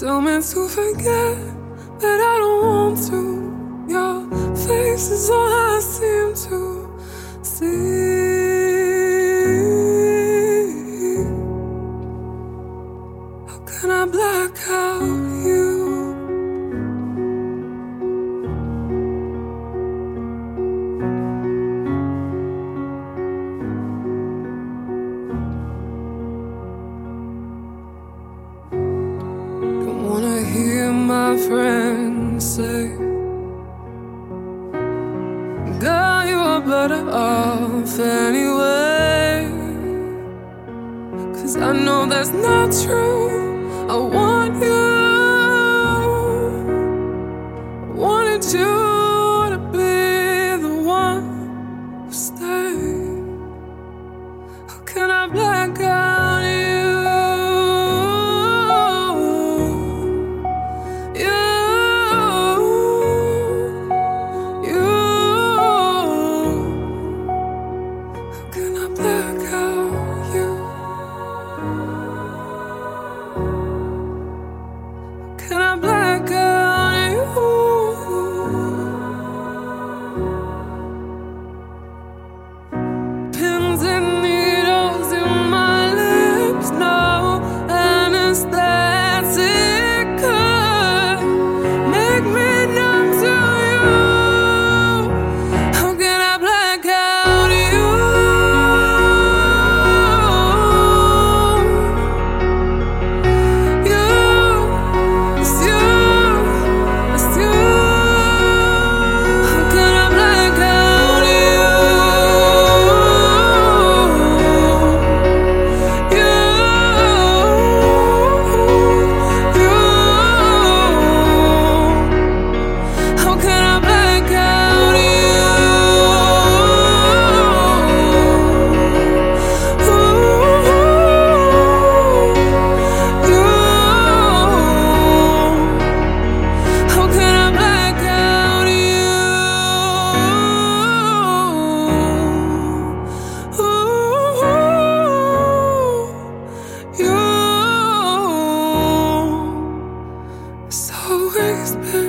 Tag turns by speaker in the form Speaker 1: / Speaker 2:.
Speaker 1: tell me to forget, but I don't want to. Your face is all I seem to see. How can I black out you? Friends say, Girl, you are better off anyway. Cause I know that's not true. I want you, I wanted you to be anesthetic always been.